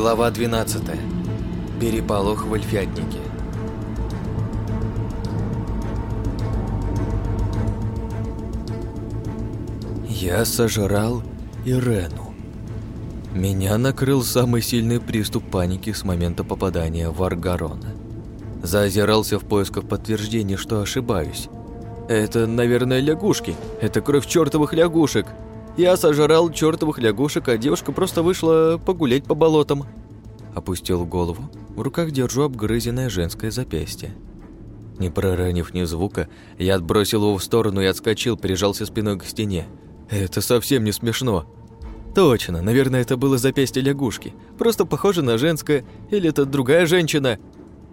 Глава 12. Переполох в Эльфятнике. Я сожрал Ирену. Меня накрыл самый сильный приступ паники с момента попадания в Аргарона. Заозирался в поисках подтверждения, что ошибаюсь. Это, наверное, лягушки. Это кровь чертовых лягушек. Я сожрал чертовых лягушек, а девушка просто вышла погулять по болотам. Опустил голову. В руках держу обгрызенное женское запястье. Не проронив ни звука, я отбросил его в сторону и отскочил, прижался спиной к стене. Это совсем не смешно. Точно, наверное, это было запястье лягушки. Просто похоже на женское, или это другая женщина.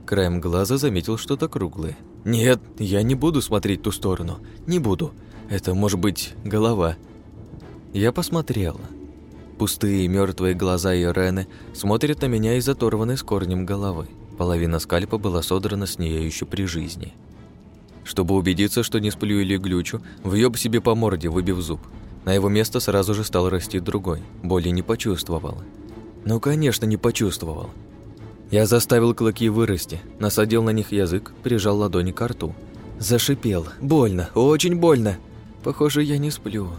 Краем глаза заметил что-то круглое. Нет, я не буду смотреть ту сторону. Не буду. Это может быть голова. Я посмотрела. Пустые мертвые глаза Ирены смотрят на меня из оторванной с корнем головы. Половина скальпа была содрана с нее еще при жизни. Чтобы убедиться, что не сплю или глючу, въеб себе по морде, выбив зуб. На его место сразу же стал расти другой. Боли не почувствовал. Ну, конечно, не почувствовал. Я заставил клыки вырасти, насадил на них язык, прижал ладони к рту. Зашипел. Больно, очень больно. Похоже, я не сплю.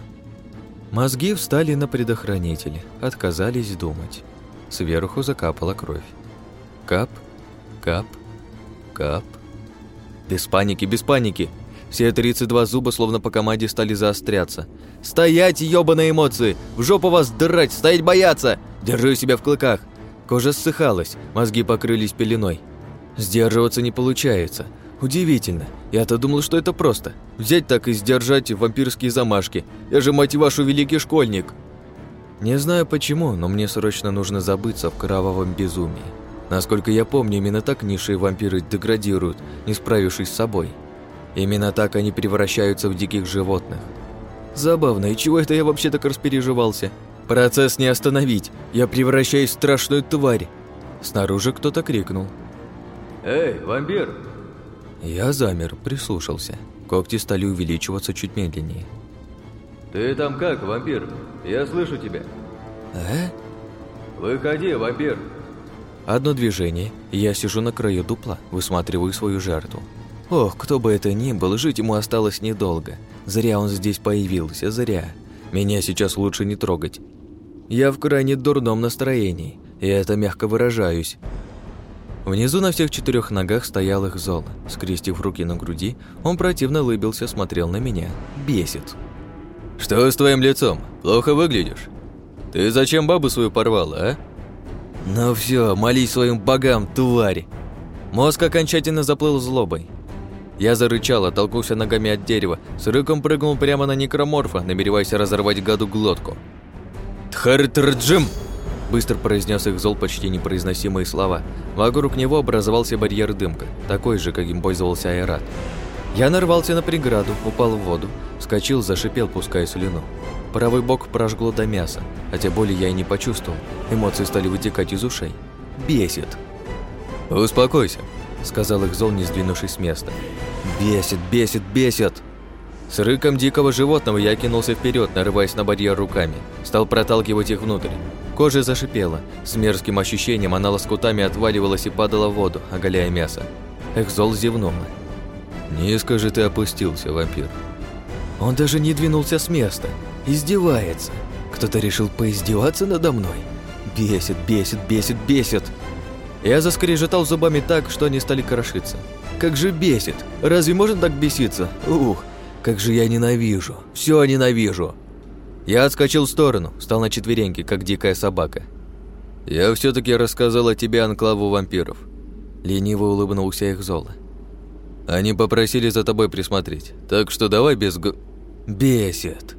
Мозги встали на предохранители, отказались думать. Сверху закапала кровь. Кап, кап, кап. Без паники, без паники. Все 32 зуба словно по команде стали заостряться. «Стоять, ёбаные эмоции! В жопу вас драть! Стоять бояться! Держу себя в клыках!» Кожа ссыхалась, мозги покрылись пеленой. Сдерживаться не получается. Удивительно. Я-то думал, что это просто. Взять так и сдержать вампирские замашки. Я же, мать вашу, великий школьник. Не знаю почему, но мне срочно нужно забыться в кровавом безумии. Насколько я помню, именно так низшие вампиры деградируют, не справившись с собой. Именно так они превращаются в диких животных. Забавно, и чего это я вообще так распереживался? Процесс не остановить, я превращаюсь в страшную тварь. Снаружи кто-то крикнул. «Эй, вампир!» Я замер, прислушался. Когти стали увеличиваться чуть медленнее. «Ты там как, вампир? Я слышу тебя!» «Э?» «Выходи, вампир!» Одно движение, я сижу на краю дупла, высматриваю свою жертву. Ох, кто бы это ни был, жить ему осталось недолго. Зря он здесь появился, зря. Меня сейчас лучше не трогать. Я в крайне дурном настроении, и это мягко выражаюсь. Внизу на всех четырех ногах стоял их зол. Скрестив руки на груди, он противно улыбился, смотрел на меня. Бесит. «Что с твоим лицом? Плохо выглядишь? Ты зачем бабу свою порвала, а?» «Ну все, молись своим богам, тварь!» Мозг окончательно заплыл злобой. Я зарычал, оттолкнулся ногами от дерева, с рыком прыгнул прямо на некроморфа, намереваясь разорвать гаду глотку. «Тхартрджим!» Быстро произнес их зол почти непроизносимые слова. Вокруг него образовался барьер дымка, такой же, как им пользовался Айрат. Я нарвался на преграду, упал в воду, вскочил, зашипел, пуская слюну. Правый бок прожгло до мяса, хотя боли я и не почувствовал. Эмоции стали вытекать из ушей. Бесит. «Успокойся», — сказал их зол, не сдвинувшись с места. «Бесит, бесит, бесит!» С рыком дикого животного я кинулся вперед, нарываясь на барьер руками. Стал проталкивать их внутрь. Кожа зашипела. С мерзким ощущением она лоскутами отваливалась и падала в воду, оголяя мясо. Экзол зевнула. «Низко же ты опустился, вампир». Он даже не двинулся с места. Издевается. Кто-то решил поиздеваться надо мной. Бесит, бесит, бесит, бесит. Я заскрежетал зубами так, что они стали крошиться. Как же бесит! Разве можно так беситься? Ух, как же я ненавижу! Все ненавижу! Я отскочил в сторону, встал на четвереньки, как дикая собака. Я все таки рассказал о тебе анклаву вампиров. Лениво улыбнулся их золо. Они попросили за тобой присмотреть, так что давай без г... Бесит.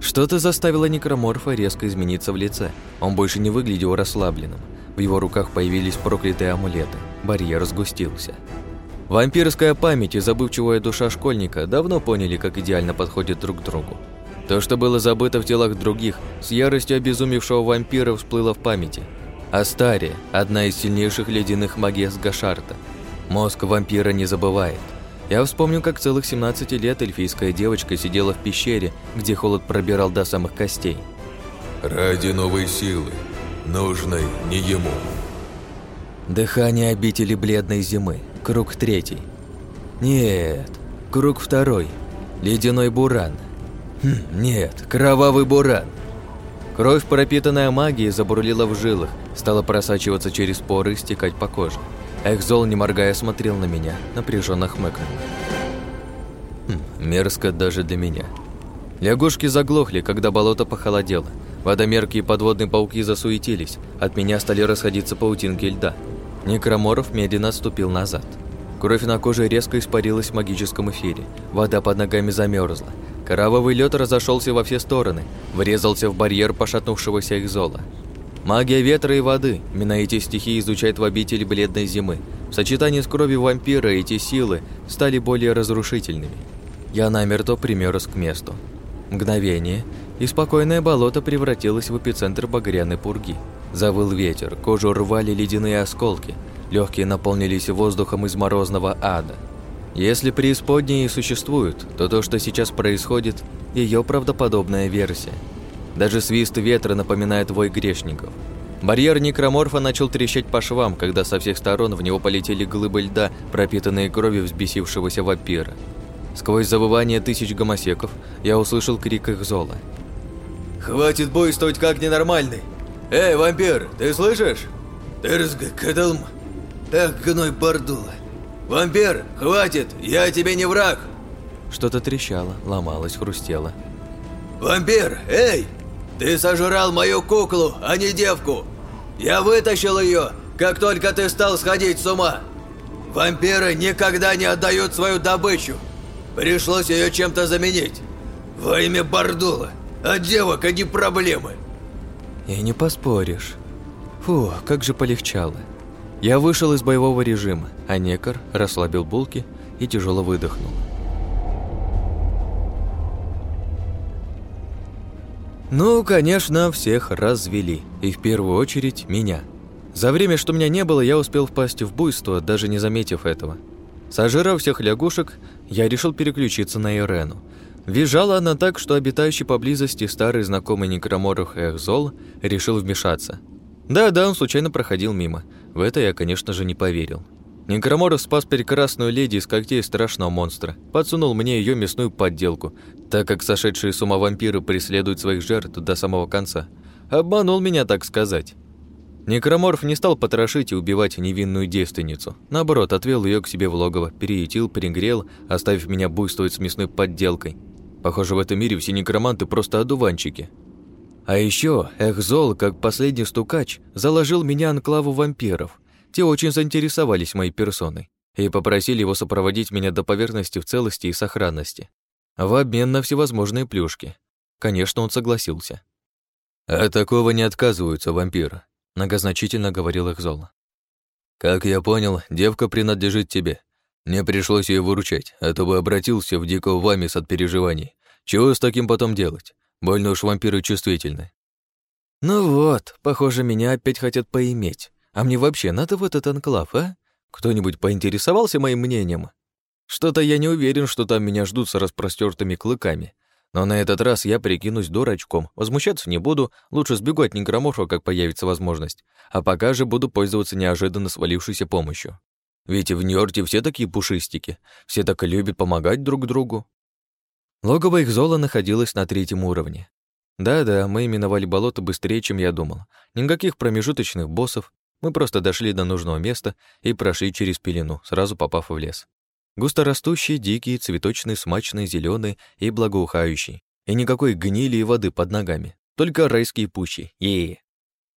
Что-то заставило некроморфа резко измениться в лице. Он больше не выглядел расслабленным. В его руках появились проклятые амулеты. Барьер сгустился. Вампирская память и забывчивая душа школьника давно поняли, как идеально подходят друг к другу. То, что было забыто в телах других, с яростью обезумевшего вампира всплыло в памяти. Астария – одна из сильнейших ледяных магий Гашарта. Мозг вампира не забывает. Я вспомнил, как целых 17 лет эльфийская девочка сидела в пещере, где холод пробирал до самых костей. «Ради новой силы», нужной не ему. Дыхание обители бледной зимы. Круг третий. Нет, круг второй. Ледяной буран. Хм, нет, кровавый буран. Кровь, пропитанная магией, забурлила в жилах, стала просачиваться через поры и стекать по коже. Экзол, не моргая, смотрел на меня, напряженно хмыкнул. Хм, мерзко даже для меня. Лягушки заглохли, когда болото похолодело. Водомерки и подводные пауки засуетились. От меня стали расходиться паутинки льда. Некроморов медленно отступил назад. Кровь на коже резко испарилась в магическом эфире. Вода под ногами замерзла. Кровавый лед разошелся во все стороны, врезался в барьер пошатнувшегося экзола. Магия ветра и воды, эти стихии изучает в обители бледной зимы. В сочетании с кровью вампира эти силы стали более разрушительными. Я намерто примерз к месту. Мгновение, и спокойное болото превратилось в эпицентр багряной пурги. Завыл ветер, кожу рвали ледяные осколки, легкие наполнились воздухом из морозного ада. Если преисподние существуют, то то, что сейчас происходит, ее правдоподобная версия. Даже свист ветра напоминает вой грешников. Барьер некроморфа начал трещать по швам, когда со всех сторон в него полетели глыбы льда, пропитанные кровью взбесившегося вампира. Сквозь завывание тысяч гомосеков я услышал крик их зола. «Хватит буйствовать как ненормальный! Эй, вампир, ты слышишь? Терзга кадалм! Эх, гной бардула! Вампир, хватит, я тебе не враг!» Что-то трещало, ломалось, хрустело. «Вампир, эй! Ты сожрал мою куклу, а не девку! Я вытащил ее, как только ты стал сходить с ума! Вампиры никогда не отдают свою добычу! Пришлось ее чем-то заменить! Во имя Бардула! А девок они проблемы!» И не поспоришь. Фу, как же полегчало. Я вышел из боевого режима, а Некар расслабил булки и тяжело выдохнул. Ну, конечно, всех развели, и в первую очередь меня. За время, что меня не было, я успел впасть в буйство, даже не заметив этого. Сожрав всех лягушек, я решил переключиться на Ирену. Визжала она так, что обитающий поблизости старый знакомый некроморох Эхзол решил вмешаться. Да-да, он случайно проходил мимо. В это я, конечно же, не поверил. Некроморов спас прекрасную леди из когтей страшного монстра, подсунул мне ее мясную подделку, так как сошедшие с ума вампиры преследуют своих жертв до самого конца. Обманул меня, так сказать. Некроморф не стал потрошить и убивать невинную девственницу. Наоборот, отвел ее к себе в логово, переютил, пригрел, оставив меня буйствовать с мясной подделкой. Похоже, в этом мире все некроманты просто одуванчики. А еще Эхзол, как последний стукач, заложил меня анклаву вампиров. Те очень заинтересовались моей персоной и попросили его сопроводить меня до поверхности в целости и сохранности. В обмен на всевозможные плюшки. Конечно, он согласился. «От «А такого не отказываются вампиры», — многозначительно говорил Эхзол. «Как я понял, девка принадлежит тебе. Мне пришлось ее выручать, а то бы обратился в дикого вамис от переживаний. Чего с таким потом делать? Больно уж вампиры чувствительны. Ну вот, похоже, меня опять хотят поиметь. А мне вообще надо в этот анклав, а? Кто-нибудь поинтересовался моим мнением? Что-то я не уверен, что там меня ждут с распростертыми клыками. Но на этот раз я прикинусь дурачком. Возмущаться не буду, лучше сбегу от некроморфа, как появится возможность. А пока же буду пользоваться неожиданно свалившейся помощью. Ведь в Нью-Йорке все такие пушистики, все так любят помогать друг другу. Логово их зола находилось на третьем уровне. Да-да, мы именовали болото быстрее, чем я думал. Никаких промежуточных боссов, мы просто дошли до нужного места и прошли через пелену, сразу попав в лес. Густорастущий, дикий, цветочный, смачный, зеленый и благоухающий. И никакой гнили и воды под ногами. Только райские пущи. е, -е.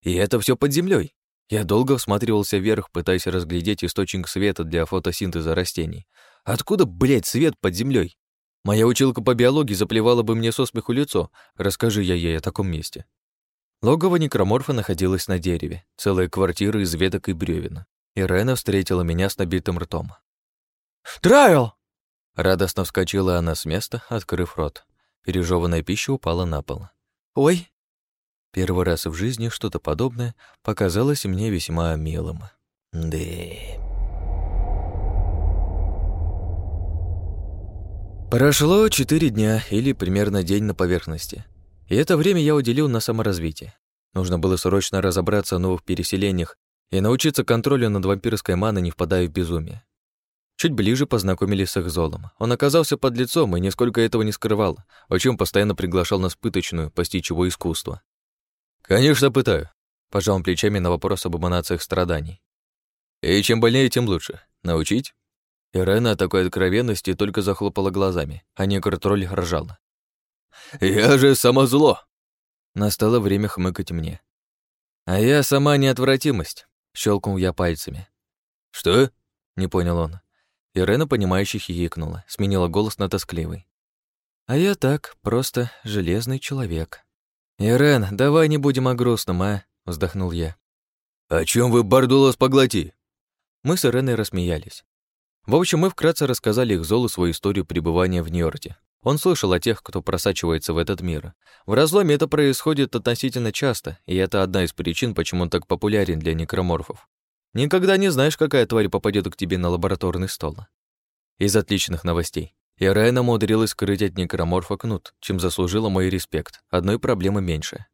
И это все под землей. Я долго всматривался вверх, пытаясь разглядеть источник света для фотосинтеза растений. Откуда, блядь, свет под землей? Моя училка по биологии заплевала бы мне со смеху лицо, расскажи я ей о таком месте. Логово некроморфа находилось на дереве, целая квартира из веток и бревен. Ирена встретила меня с набитым ртом. «Трайл!» Радостно вскочила она с места, открыв рот. Пережеванная пища упала на пол. «Ой!» Первый раз в жизни что-то подобное показалось мне весьма милым. Да. Прошло четыре дня или примерно день на поверхности. И это время я уделил на саморазвитие. Нужно было срочно разобраться о новых переселениях и научиться контролю над вампирской маной, не впадая в безумие. Чуть ближе познакомились с Экзолом. Он оказался под лицом и нисколько этого не скрывал, о чем постоянно приглашал нас пыточную, постичь его искусство. «Конечно, пытаю», — пожал плечами на вопрос об эманациях страданий. «И чем больнее, тем лучше. Научить?» Ирена от такой откровенности только захлопала глазами, а некротроль ржала. «Я же само зло!» Настало время хмыкать мне. «А я сама неотвратимость», — щелкнул я пальцами. «Что?» — не понял он. Ирена, понимающе хихикнула, сменила голос на тоскливый. «А я так, просто железный человек». «Ирен, давай не будем о грустном, а?» — вздохнул я. «О чем вы, Бардулос, поглоти?» Мы с Иреной рассмеялись. В общем, мы вкратце рассказали их Золу свою историю пребывания в Нью-Йорке. Он слышал о тех, кто просачивается в этот мир. В разломе это происходит относительно часто, и это одна из причин, почему он так популярен для некроморфов. Никогда не знаешь, какая тварь попадет к тебе на лабораторный стол. Из отличных новостей. Ирайна умудрилась скрыть от некроморфа кнут, чем заслужила мой респект. Одной проблемы меньше.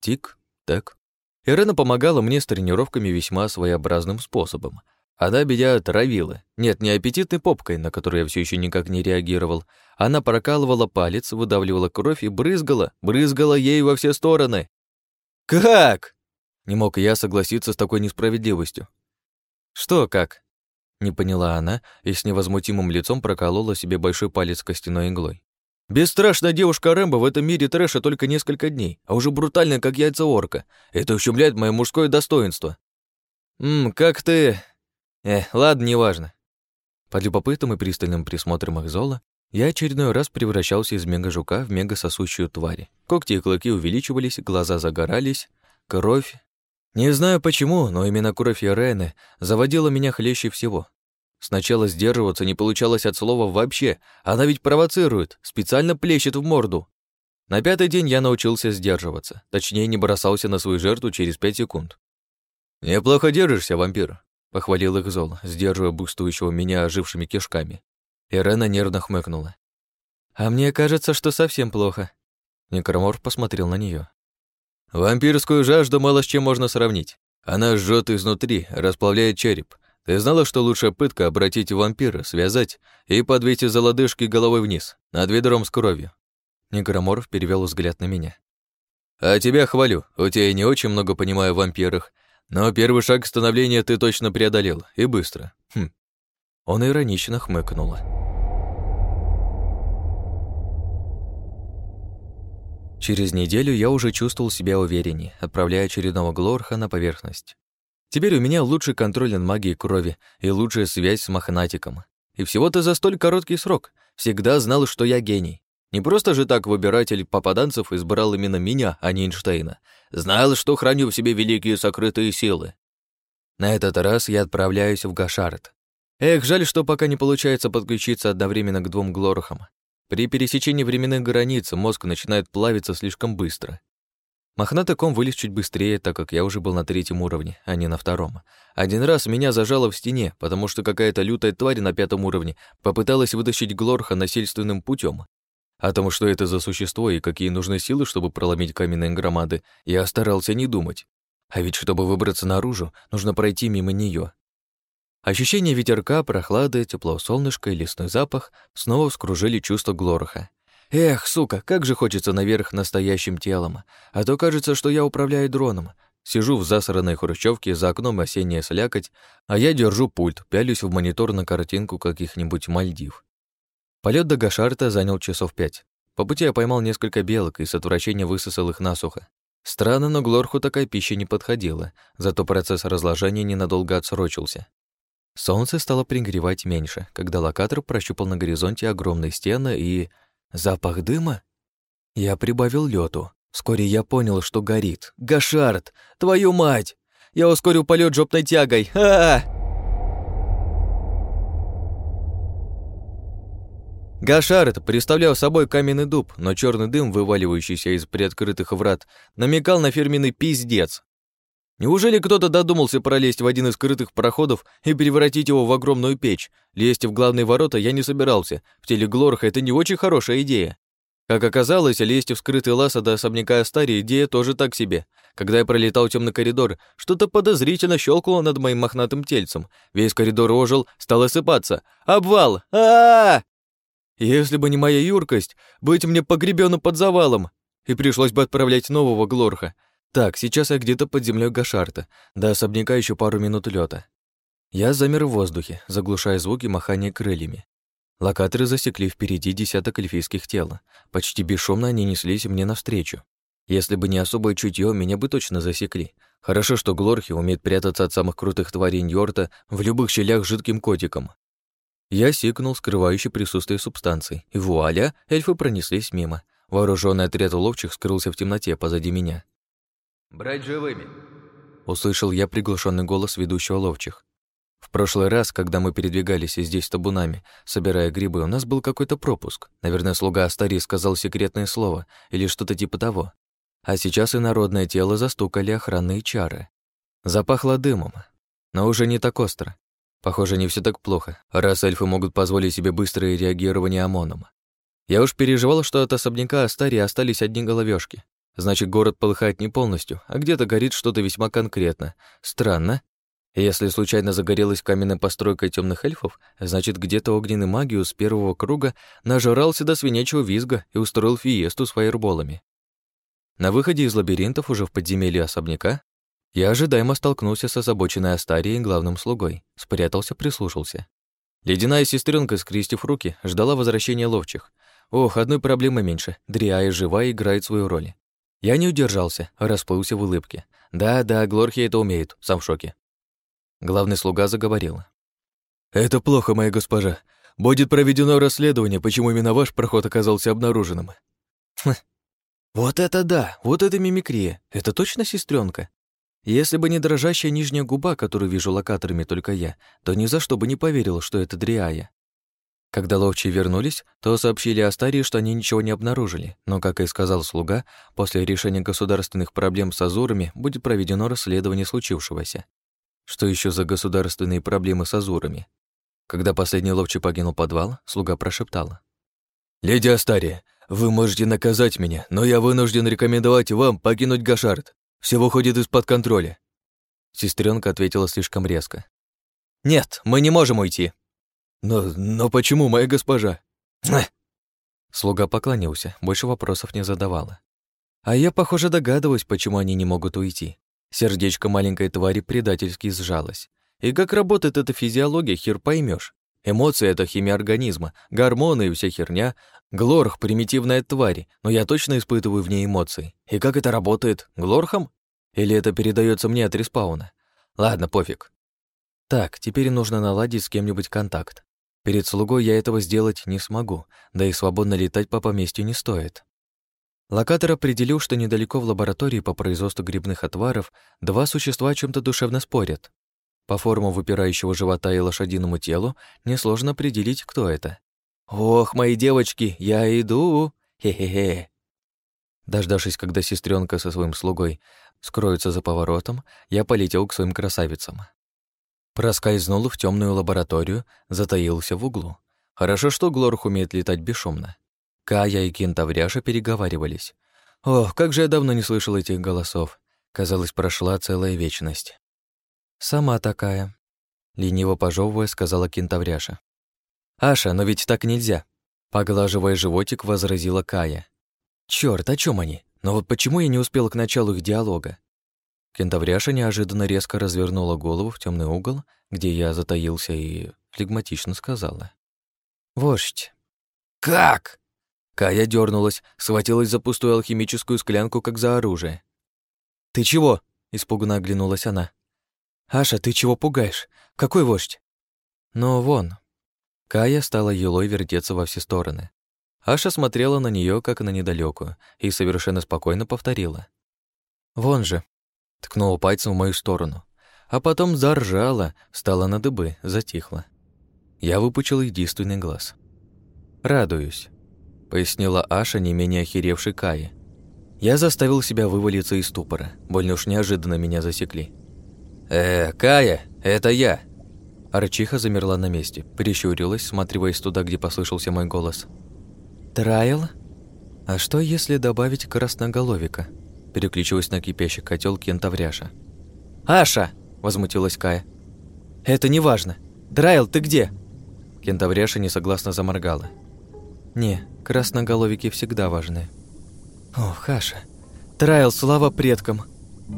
Тик, так. Ирена помогала мне с тренировками весьма своеобразным способом. Она меня отравила. Нет, не аппетитной попкой, на которую я все еще никак не реагировал. Она прокалывала палец, выдавливала кровь и брызгала, брызгала ей во все стороны. «Как?» Не мог я согласиться с такой несправедливостью. «Что как?» Не поняла она и с невозмутимым лицом проколола себе большой палец костяной иглой. «Бесстрашная девушка Рэмбо в этом мире трэша только несколько дней, а уже брутальная, как яйца орка. Это ущемляет мое мужское достоинство». «Ммм, как ты...» «Э, ладно, неважно». Под любопытным и пристальным присмотром их зола я очередной раз превращался из мега-жука в мега-сосущую тварь. Когти и клыки увеличивались, глаза загорались, кровь не знаю почему, но именно кровь Ирены заводила меня хлеще всего. Сначала сдерживаться не получалось от слова вообще, она ведь провоцирует, специально плещет в морду. На пятый день я научился сдерживаться, точнее, не бросался на свою жертву через пять секунд. «Неплохо держишься, вампир», — похвалил их Зол, сдерживая бустующего меня ожившими кишками. Ирена нервно хмыкнула. «А мне кажется, что совсем плохо». Некроморф посмотрел на нее. Вампирскую жажду мало с чем можно сравнить. Она жжет изнутри, расплавляет череп. Ты знала, что лучшая пытка — обратить вампира, связать и подвесить за лодыжки головой вниз, над ведром с кровью? Негроморов перевел взгляд на меня. «А тебя хвалю, у тебя не очень много понимаю в вампирах, но первый шаг к становлению ты точно преодолел, и быстро». Хм. Он иронично хмыкнул. Через неделю я уже чувствовал себя увереннее, отправляя очередного Глорха на поверхность. Теперь у меня лучший контроль над магией крови и лучшая связь с махнатиком. И всего-то за столь короткий срок. Всегда знал, что я гений. Не просто же так выбиратель попаданцев избрал именно меня, а не Эйнштейна. Знал, что храню в себе великие сокрытые силы. На этот раз я отправляюсь в Гашард. Эх, жаль, что пока не получается подключиться одновременно к двум Глорхам. При пересечении временных границ мозг начинает плавиться слишком быстро. Мохнатый ком вылез чуть быстрее, так как я уже был на третьем уровне, а не на втором. Один раз меня зажало в стене, потому что какая-то лютая тварь на пятом уровне попыталась вытащить Глорха насильственным путем. О том, что это за существо и какие нужны силы, чтобы проломить каменные громады, я старался не думать. А ведь чтобы выбраться наружу, нужно пройти мимо нее, Ощущение ветерка, прохлады, тепло солнышка и лесной запах снова вскружили чувство Глороха. Эх, сука, как же хочется наверх настоящим телом, а то кажется, что я управляю дроном. Сижу в засранной хрущевке, за окном осенняя слякоть, а я держу пульт, пялюсь в монитор на картинку каких-нибудь Мальдив. Полет до Гашарта занял часов пять. По пути я поймал несколько белок и с отвращения высосал их насухо. Странно, но Глорху такая пища не подходила, зато процесс разложения ненадолго отсрочился. Солнце стало пригревать меньше, когда локатор прощупал на горизонте огромные стены и... Запах дыма? Я прибавил лёту. Вскоре я понял, что горит. Гашард! Твою мать! Я ускорил полет жопной тягой! -а, -а! Гашард представлял собой каменный дуб, но черный дым, вываливающийся из приоткрытых врат, намекал на фирменный пиздец. Неужели кто-то додумался пролезть в один из скрытых проходов и превратить его в огромную печь? Лезть в главные ворота я не собирался. В теле Глорха это не очень хорошая идея. Как оказалось, лезть в скрытый лаз до особняка Астари идея тоже так себе. Когда я пролетал темный коридор, что-то подозрительно щелкало над моим мохнатым тельцем. Весь коридор ожил, стал осыпаться. Обвал! а а, -а! Если бы не моя юркость, быть мне погребённым под завалом, и пришлось бы отправлять нового Глорха. Так, сейчас я где-то под землей Гашарта, до особняка еще пару минут лета. Я замер в воздухе, заглушая звуки махания крыльями. Локаторы засекли впереди десяток эльфийских тел. Почти бесшумно они неслись мне навстречу. Если бы не особое чутье, меня бы точно засекли. Хорошо, что Глорхи умеет прятаться от самых крутых тварей Ньорта в любых щелях жидким котиком. Я сикнул скрывающий присутствие субстанций, и вуаля, эльфы пронеслись мимо. Вооруженный отряд ловчих скрылся в темноте позади меня. «Брать живыми!» Услышал я приглушенный голос ведущего ловчих. В прошлый раз, когда мы передвигались здесь табунами, собирая грибы, у нас был какой-то пропуск. Наверное, слуга Астарии сказал секретное слово или что-то типа того. А сейчас и народное тело застукали охранные чары. Запахло дымом, но уже не так остро. Похоже, не все так плохо, раз эльфы могут позволить себе быстрое реагирование ОМОНом. Я уж переживал, что от особняка Астарии остались одни головешки. Значит, город полыхает не полностью, а где-то горит что-то весьма конкретно. Странно, если случайно загорелась каменная постройка темных эльфов, значит, где-то огненный магию с первого круга нажрался до свинячьего визга и устроил фиесту с фаерболами. На выходе из лабиринтов уже в подземелье особняка я ожидаемо столкнулся с озабоченной Астарией главным слугой, спрятался, прислушался. Ледяная сестренка, скрестив руки, ждала возвращения ловчих. Ох, одной проблемы меньше, Дриая жива играет свою роль. Я не удержался, расплылся в улыбке. Да-да, Глорхи это умеет, сам в шоке. Главный слуга заговорил. «Это плохо, моя госпожа. Будет проведено расследование, почему именно ваш проход оказался обнаруженным». Хм. «Вот это да! Вот это мимикрия! Это точно сестренка? Если бы не дрожащая нижняя губа, которую вижу локаторами только я, то ни за что бы не поверил, что это Дриая. Когда ловчие вернулись, то сообщили Астарии, что они ничего не обнаружили, но, как и сказал слуга, после решения государственных проблем с Азурами будет проведено расследование случившегося. Что еще за государственные проблемы с Азурами? Когда последний ловчий покинул подвал, слуга прошептала. «Леди Астария, вы можете наказать меня, но я вынужден рекомендовать вам покинуть Гашард. Все выходит из-под контроля». Сестренка ответила слишком резко. «Нет, мы не можем уйти». «Но, но почему, моя госпожа?» Слуга поклонился, больше вопросов не задавала. А я, похоже, догадываюсь, почему они не могут уйти. Сердечко маленькой твари предательски сжалось. И как работает эта физиология, хер поймешь. Эмоции — это химия организма, гормоны и вся херня. Глорх — примитивная тварь, но я точно испытываю в ней эмоции. И как это работает? Глорхом? Или это передается мне от респауна? Ладно, пофиг. Так, теперь нужно наладить с кем-нибудь контакт. Перед слугой я этого сделать не смогу, да и свободно летать по поместью не стоит. Локатор определил, что недалеко в лаборатории по производству грибных отваров два существа о чем-то душевно спорят. По форму выпирающего живота и лошадиному телу несложно определить, кто это. «Ох, мои девочки, я иду! Хе-хе-хе!» Дождавшись, когда сестренка со своим слугой скроется за поворотом, я полетел к своим красавицам. Проскользнул в темную лабораторию, затаился в углу. Хорошо, что Глорх умеет летать бесшумно. Кая и кентавряша переговаривались. Ох, как же я давно не слышал этих голосов. Казалось, прошла целая вечность. «Сама такая», — лениво пожевывая, сказала кентавряша. «Аша, но ведь так нельзя», — поглаживая животик, возразила Кая. «Чёрт, о чем они? Но вот почему я не успел к началу их диалога?» Кентавряша неожиданно резко развернула голову в темный угол, где я затаился и флегматично сказала. «Вождь». «Как?» Кая дернулась, схватилась за пустую алхимическую склянку, как за оружие. «Ты чего?» — испуганно оглянулась она. «Аша, ты чего пугаешь? Какой вождь?» «Ну, вон». Кая стала елой вертеться во все стороны. Аша смотрела на нее как на недалекую, и совершенно спокойно повторила. «Вон же», — ткнула пальцем в мою сторону. А потом заржала, встала на дыбы, затихла. Я выпучил единственный глаз. «Радуюсь» пояснила Аша, не менее охеревшей Кае. Я заставил себя вывалиться из ступора. Больно уж неожиданно меня засекли. «Э, Кая, это я!» Арчиха замерла на месте, прищурилась, сматриваясь туда, где послышался мой голос. «Трайл?» А что, если добавить красноголовика? Переключилась на кипящий котел кентавряша. «Аша!» – возмутилась Кая. «Это не важно. Драйл, ты где?» Кентавряша несогласно заморгала. «Не, красноголовики всегда важны». «Ох, Аша! Драйл, слава предкам!»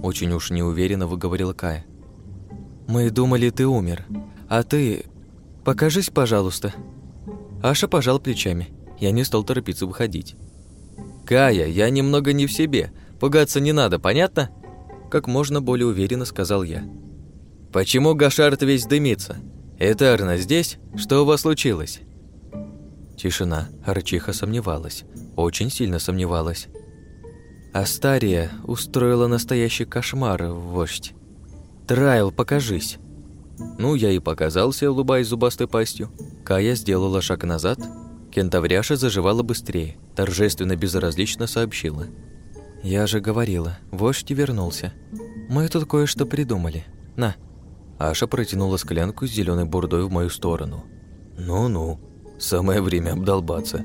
Очень уж неуверенно выговорила Кая. «Мы думали, ты умер. А ты... Покажись, пожалуйста». Аша пожал плечами. Я не стал торопиться выходить. «Кая, я немного не в себе. Пугаться не надо, понятно?» Как можно более уверенно сказал я. «Почему Гашарт весь дымится? Этарна здесь? Что у вас случилось?» Тишина. Арчиха сомневалась. Очень сильно сомневалась. Астария устроила настоящий кошмар, вождь. «Трайл, покажись!» Ну, я и показался, улыбаясь зубастой пастью. Кая сделала шаг назад. Кентавряша заживала быстрее, торжественно безразлично сообщила. «Я же говорила, вождь вернулся. Мы тут кое-что придумали. На». Аша протянула склянку с зеленой бурдой в мою сторону. «Ну-ну, самое время обдолбаться».